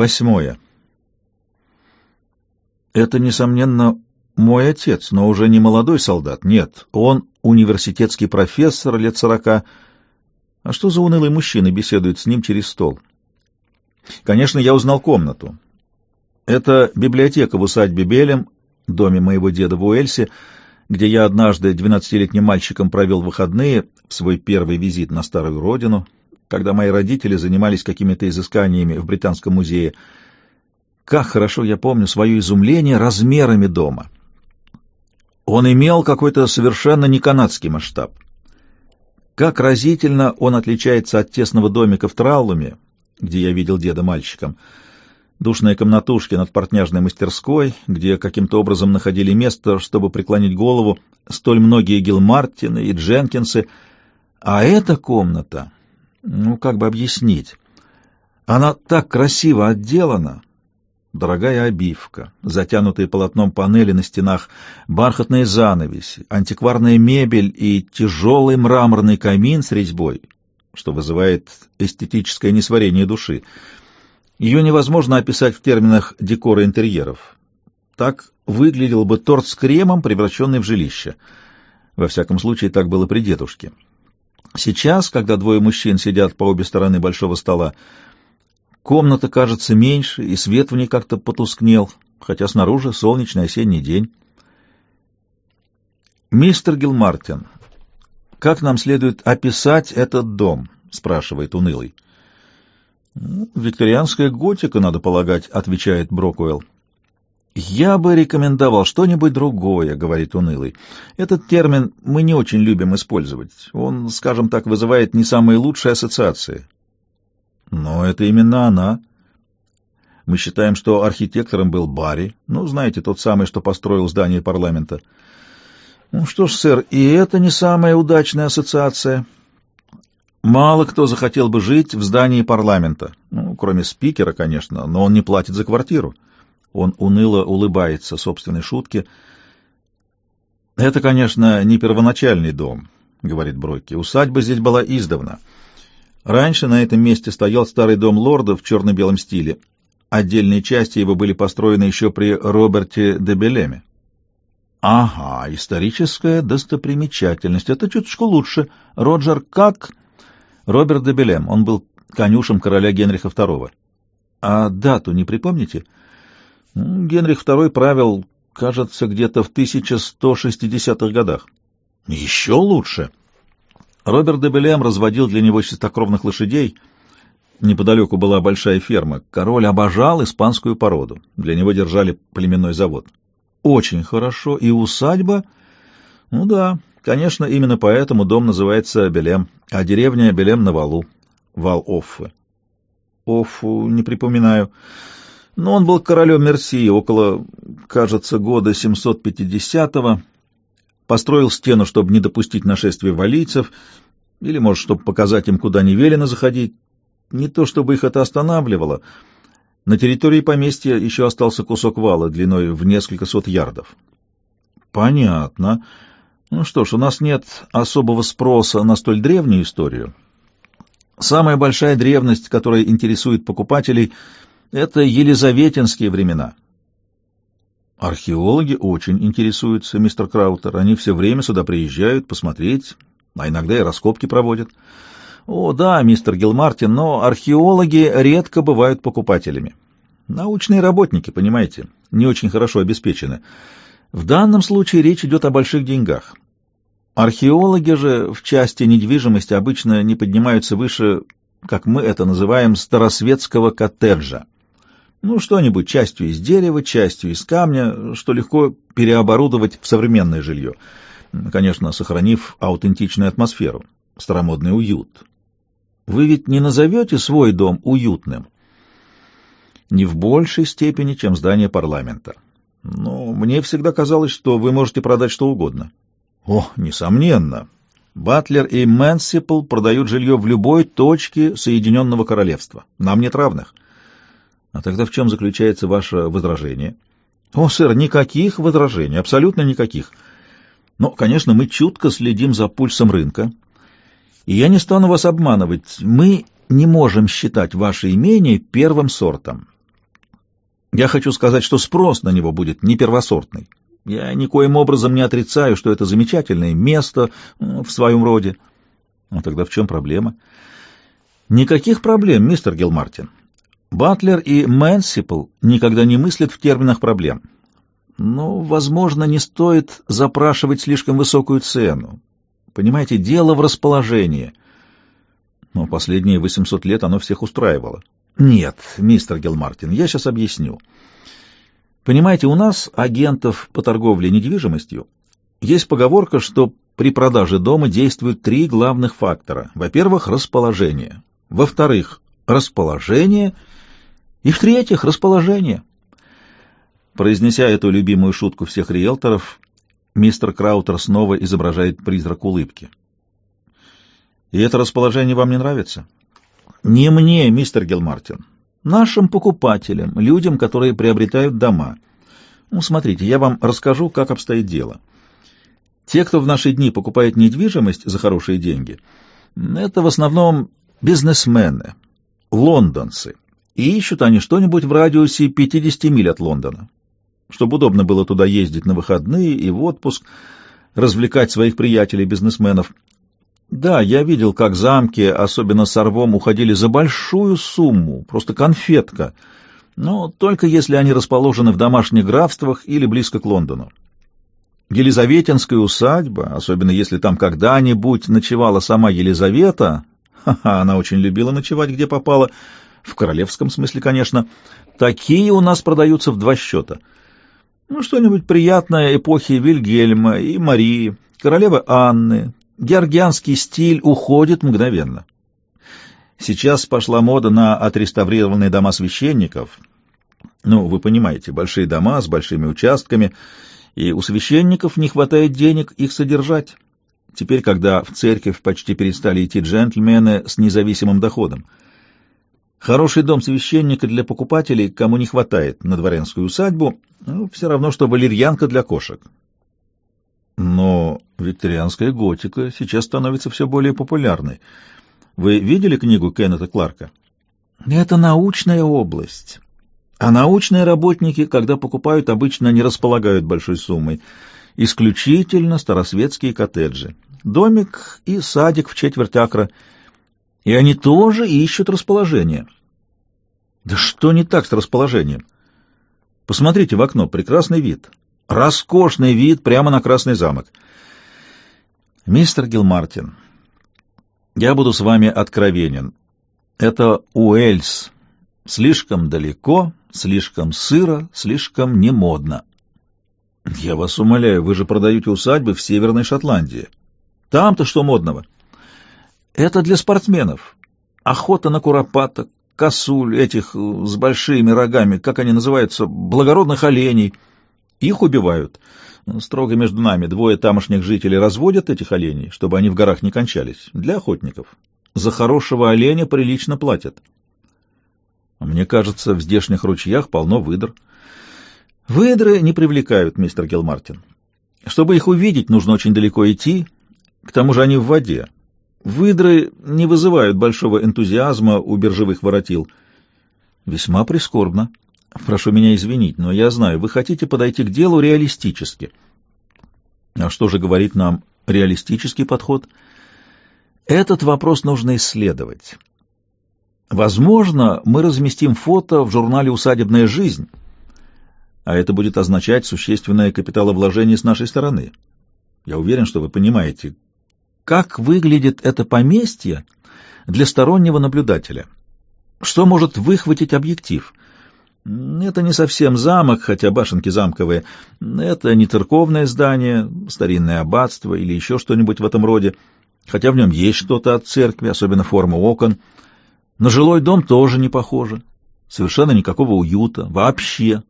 Восьмое. Это, несомненно, мой отец, но уже не молодой солдат. Нет, он университетский профессор лет сорока. А что за унылый мужчина беседует с ним через стол? Конечно, я узнал комнату. Это библиотека в усадьбе Белем, доме моего деда в Уэльсе, где я однажды двенадцатилетним мальчиком провел выходные в свой первый визит на старую родину, когда мои родители занимались какими-то изысканиями в Британском музее. Как хорошо я помню свое изумление размерами дома. Он имел какой-то совершенно не канадский масштаб. Как разительно он отличается от тесного домика в Траулуме, где я видел деда мальчиком — душные комнатушки над портняжной мастерской, где каким-то образом находили место, чтобы преклонить голову столь многие Гилмартины и Дженкинсы. А эта комната, ну, как бы объяснить, она так красиво отделана, дорогая обивка, затянутые полотном панели на стенах, бархатные занавеси, антикварная мебель и тяжелый мраморный камин с резьбой, что вызывает эстетическое несварение души — ее невозможно описать в терминах декора интерьеров. Так выглядел бы торт с кремом, превращенный в жилище. Во всяком случае, так было при дедушке. Сейчас, когда двое мужчин сидят по обе стороны большого стола, комната кажется меньше, и свет в ней как-то потускнел, хотя снаружи солнечный осенний день. «Мистер Гилмартин, как нам следует описать этот дом?» — спрашивает унылый. «Викторианская готика, надо полагать», — отвечает Брокуэлл. «Я бы рекомендовал что-нибудь другое», — говорит унылый. «Этот термин мы не очень любим использовать. Он, скажем так, вызывает не самые лучшие ассоциации». «Но это именно она». Мы считаем, что архитектором был Барри, ну, знаете, тот самый, что построил здание парламента. Ну что ж, сэр, и это не самая удачная ассоциация. Мало кто захотел бы жить в здании парламента, ну, кроме спикера, конечно, но он не платит за квартиру. Он уныло улыбается собственной шутке. «Это, конечно, не первоначальный дом», — говорит Бройки. «Усадьба здесь была издавна. Раньше на этом месте стоял старый дом лорда в черно-белом стиле. Отдельные части его были построены еще при Роберте де Белеме». «Ага, историческая достопримечательность. Это чуточку лучше. Роджер как...» Роберт де Белем, он был конюшем короля Генриха II. А дату не припомните? Генрих II правил, кажется, где-то в 1160-х годах. Еще лучше. Роберт де Белем разводил для него чистокровных лошадей. Неподалеку была большая ферма. Король обожал испанскую породу. Для него держали племенной завод. Очень хорошо. И усадьба... Ну да, Конечно, именно поэтому дом называется Белем, а деревня Белем на валу, вал Оффы. Оффу не припоминаю. Но он был королем Мерсии около, кажется, года 750-го. Построил стену, чтобы не допустить нашествия валийцев, или, может, чтобы показать им, куда не велено заходить. Не то, чтобы их это останавливало. На территории поместья еще остался кусок вала длиной в несколько сот ярдов. Понятно. Ну что ж, у нас нет особого спроса на столь древнюю историю. Самая большая древность, которая интересует покупателей, это елизаветинские времена. Археологи очень интересуются, мистер Краутер. Они все время сюда приезжают посмотреть, а иногда и раскопки проводят. О, да, мистер Гилмартин, но археологи редко бывают покупателями. Научные работники, понимаете, не очень хорошо обеспечены. В данном случае речь идет о больших деньгах. Археологи же в части недвижимости обычно не поднимаются выше, как мы это называем, старосветского коттеджа. Ну, что-нибудь частью из дерева, частью из камня, что легко переоборудовать в современное жилье, конечно, сохранив аутентичную атмосферу, старомодный уют. Вы ведь не назовете свой дом уютным? Не в большей степени, чем здание парламента. Но мне всегда казалось, что вы можете продать что угодно. О, несомненно. Батлер и Мэнсипл продают жилье в любой точке Соединенного Королевства. Нам нет равных. А тогда в чем заключается ваше возражение? О, сэр, никаких возражений, абсолютно никаких. Но, конечно, мы чутко следим за пульсом рынка. И я не стану вас обманывать. Мы не можем считать ваше имение первым сортом. Я хочу сказать, что спрос на него будет не первосортный. Я никоим образом не отрицаю, что это замечательное место в своем роде. Ну, тогда в чем проблема? Никаких проблем, мистер Гилмартин. Батлер и Мэнсипл никогда не мыслят в терминах проблем. Но, возможно, не стоит запрашивать слишком высокую цену. Понимаете, дело в расположении. Но последние 800 лет оно всех устраивало. Нет, мистер Гилмартин, я сейчас объясню. Понимаете, у нас, агентов по торговле недвижимостью, есть поговорка, что при продаже дома действуют три главных фактора. Во-первых, расположение. Во-вторых, расположение. И в-третьих, расположение. Произнеся эту любимую шутку всех риэлторов, мистер Краутер снова изображает призрак улыбки. И это расположение вам не нравится? Не мне, мистер Гилмартин. Нашим покупателям, людям, которые приобретают дома. Ну, смотрите, я вам расскажу, как обстоит дело. Те, кто в наши дни покупает недвижимость за хорошие деньги, это в основном бизнесмены, лондонцы. И ищут они что-нибудь в радиусе 50 миль от Лондона, чтобы удобно было туда ездить на выходные и в отпуск, развлекать своих приятелей-бизнесменов. Да, я видел, как замки, особенно с Орвом, уходили за большую сумму, просто конфетка, но только если они расположены в домашних графствах или близко к Лондону. Елизаветинская усадьба, особенно если там когда-нибудь ночевала сама Елизавета, ха-ха, она очень любила ночевать, где попала, в королевском смысле, конечно, такие у нас продаются в два счета. Ну, что-нибудь приятное эпохи Вильгельма и Марии, королевы Анны, георгианский стиль уходит мгновенно. Сейчас пошла мода на отреставрированные дома священников. Ну, вы понимаете, большие дома с большими участками, и у священников не хватает денег их содержать. Теперь, когда в церковь почти перестали идти джентльмены с независимым доходом. Хороший дом священника для покупателей, кому не хватает на дворянскую усадьбу, ну, все равно, что валерьянка для кошек. Но викторианская готика сейчас становится все более популярной. Вы видели книгу Кеннета Кларка? Это научная область. А научные работники, когда покупают, обычно не располагают большой суммой. Исключительно старосветские коттеджи. Домик и садик в четверть акра. И они тоже ищут расположение. Да что не так с расположением? Посмотрите в окно, прекрасный вид. Роскошный вид прямо на Красный замок. Мистер Гилмартин, я буду с вами откровенен. Это Уэльс. Слишком далеко, слишком сыро, слишком немодно. Я вас умоляю, вы же продаете усадьбы в Северной Шотландии. Там-то что модного? Это для спортсменов. Охота на куропаток, косуль, этих с большими рогами, как они называются, благородных оленей — их убивают. Строго между нами двое тамошних жителей разводят этих оленей, чтобы они в горах не кончались, для охотников. За хорошего оленя прилично платят. Мне кажется, в здешних ручьях полно выдр. Выдры не привлекают, мистер Гилмартин. Чтобы их увидеть, нужно очень далеко идти, к тому же они в воде. Выдры не вызывают большого энтузиазма у биржевых воротил. Весьма прискорбно. Прошу меня извинить, но я знаю, вы хотите подойти к делу реалистически. А что же говорит нам реалистический подход? Этот вопрос нужно исследовать. Возможно, мы разместим фото в журнале «Усадебная жизнь», а это будет означать существенное капиталовложение с нашей стороны. Я уверен, что вы понимаете, как выглядит это поместье для стороннего наблюдателя. Что может выхватить объектив? Это не совсем замок, хотя башенки замковые. Это не церковное здание, старинное аббатство или еще что-нибудь в этом роде, хотя в нем есть что-то от церкви, особенно форма окон. На жилой дом тоже не похоже. Совершенно никакого уюта. Вообще.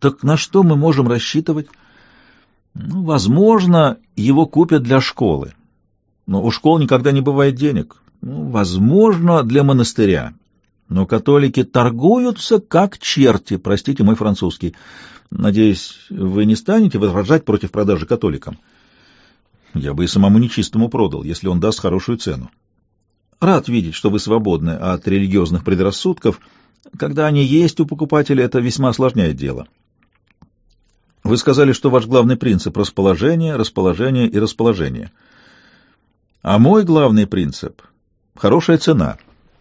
Так на что мы можем рассчитывать? Ну, возможно, его купят для школы. Но у школ никогда не бывает денег. Ну, возможно, для монастыря но католики торгуются как черти, простите мой французский. Надеюсь, вы не станете возражать против продажи католикам? Я бы и самому нечистому продал, если он даст хорошую цену. Рад видеть, что вы свободны от религиозных предрассудков, Когда они есть у покупателя, это весьма осложняет дело. Вы сказали, что ваш главный принцип — расположение, расположение и расположение. А мой главный принцип — хорошая цена.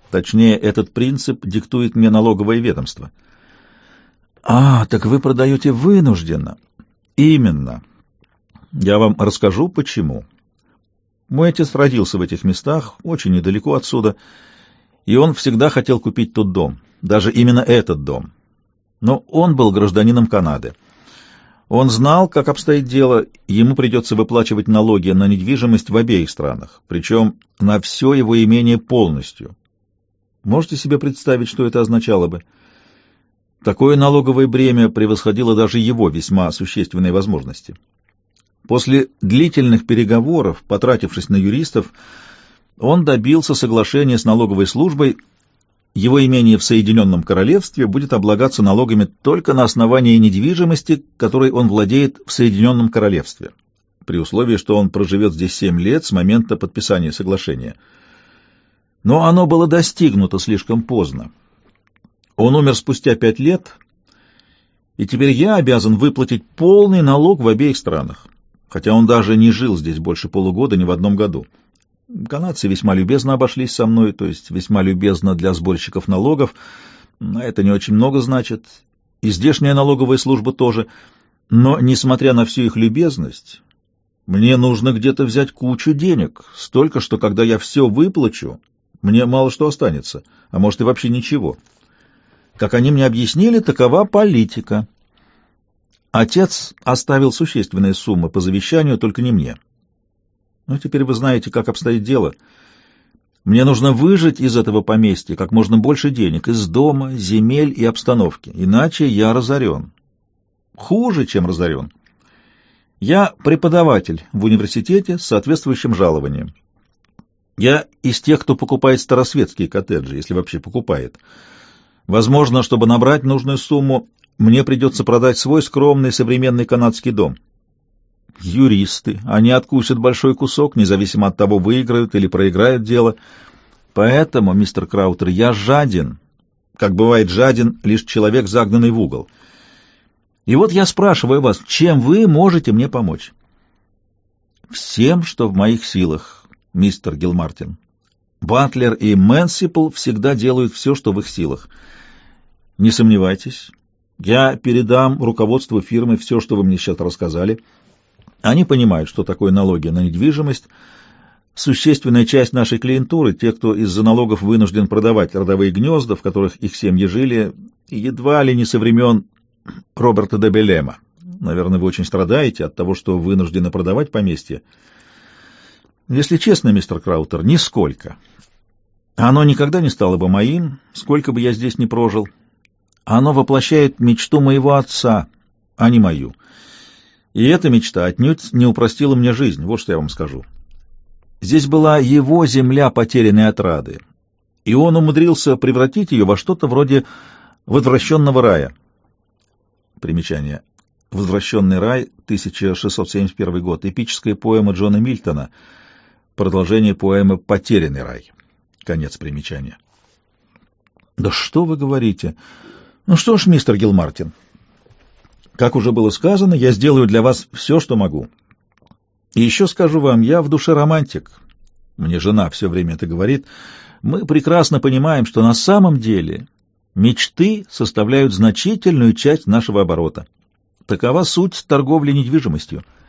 Точнее, этот принцип диктует мне налоговое ведомство. А, так вы продаете вынужденно. Именно. Я вам расскажу, почему. Мой отец родился в этих местах, очень недалеко отсюда, и он всегда хотел купить тот дом, даже именно этот дом. Но он был гражданином Канады. Он знал, как обстоит дело, ему придется выплачивать налоги на недвижимость в обеих странах, причем на все его имение полностью. Можете себе представить, что это означало бы? Такое налоговое бремя превосходило даже его весьма существенные возможности. После длительных переговоров, потратившись на юристов, он добился соглашения с налоговой службой его имение в Соединенном Королевстве будет облагаться налогами только на основании недвижимости, которой он владеет в Соединенном Королевстве, при условии, что он проживет здесь семь лет с момента подписания соглашения. Но оно было достигнуто слишком поздно. Он умер спустя пять лет, и теперь я обязан выплатить полный налог в обеих странах, хотя он даже не жил здесь больше полугода ни в одном году. Канадцы весьма любезно обошлись со мной, то есть весьма любезно для сборщиков налогов. А это не очень много значит. И здешняя налоговая служба тоже. Но, несмотря на всю их любезность, мне нужно где-то взять кучу денег, столько, что когда я все выплачу, мне мало что останется, а может и вообще ничего. Как они мне объяснили, такова политика. Отец оставил существенные суммы по завещанию, только не мне. Ну, теперь вы знаете, как обстоит дело. Мне нужно выжить из этого поместья как можно больше денег, из дома, земель и обстановки, иначе я разорен. Хуже, чем разорен. Я преподаватель в университете с соответствующим жалованием. Я из тех, кто покупает старосветские коттеджи, если вообще покупает. Возможно, чтобы набрать нужную сумму, мне придется продать свой скромный современный канадский дом — юристы. Они откусят большой кусок, независимо от того, выиграют или проиграют дело. Поэтому, мистер Краутер, я жаден, как бывает жаден лишь человек, загнанный в угол. И вот я спрашиваю вас, чем вы можете мне помочь? Всем, что в моих силах, мистер Гилмартин. Батлер и Мэнсипл всегда делают все, что в их силах. Не сомневайтесь, я передам руководству фирмы все, что вы мне сейчас рассказали, — они понимают, что такое налоги на недвижимость. Существенная часть нашей клиентуры, те, кто из-за налогов вынужден продавать родовые гнезда, в которых их семьи жили, едва ли не со времен Роберта де Белема. Наверное, вы очень страдаете от того, что вынуждены продавать поместье. Если честно, мистер Краутер, нисколько. Оно никогда не стало бы моим, сколько бы я здесь ни прожил. Оно воплощает мечту моего отца, а не мою. И эта мечта отнюдь не упростила мне жизнь, вот что я вам скажу. Здесь была его земля потерянной отрады, и он умудрился превратить ее во что-то вроде возвращенного рая. Примечание. «Возвращенный рай», 1671 год, эпическая поэма Джона Мильтона, продолжение поэмы «Потерянный рай». Конец примечания. «Да что вы говорите? Ну что ж, мистер Гилмартин, как уже было сказано, я сделаю для вас все, что могу. И еще скажу вам, я в душе романтик. Мне жена все время это говорит. Мы прекрасно понимаем, что на самом деле мечты составляют значительную часть нашего оборота. Такова суть торговли недвижимостью —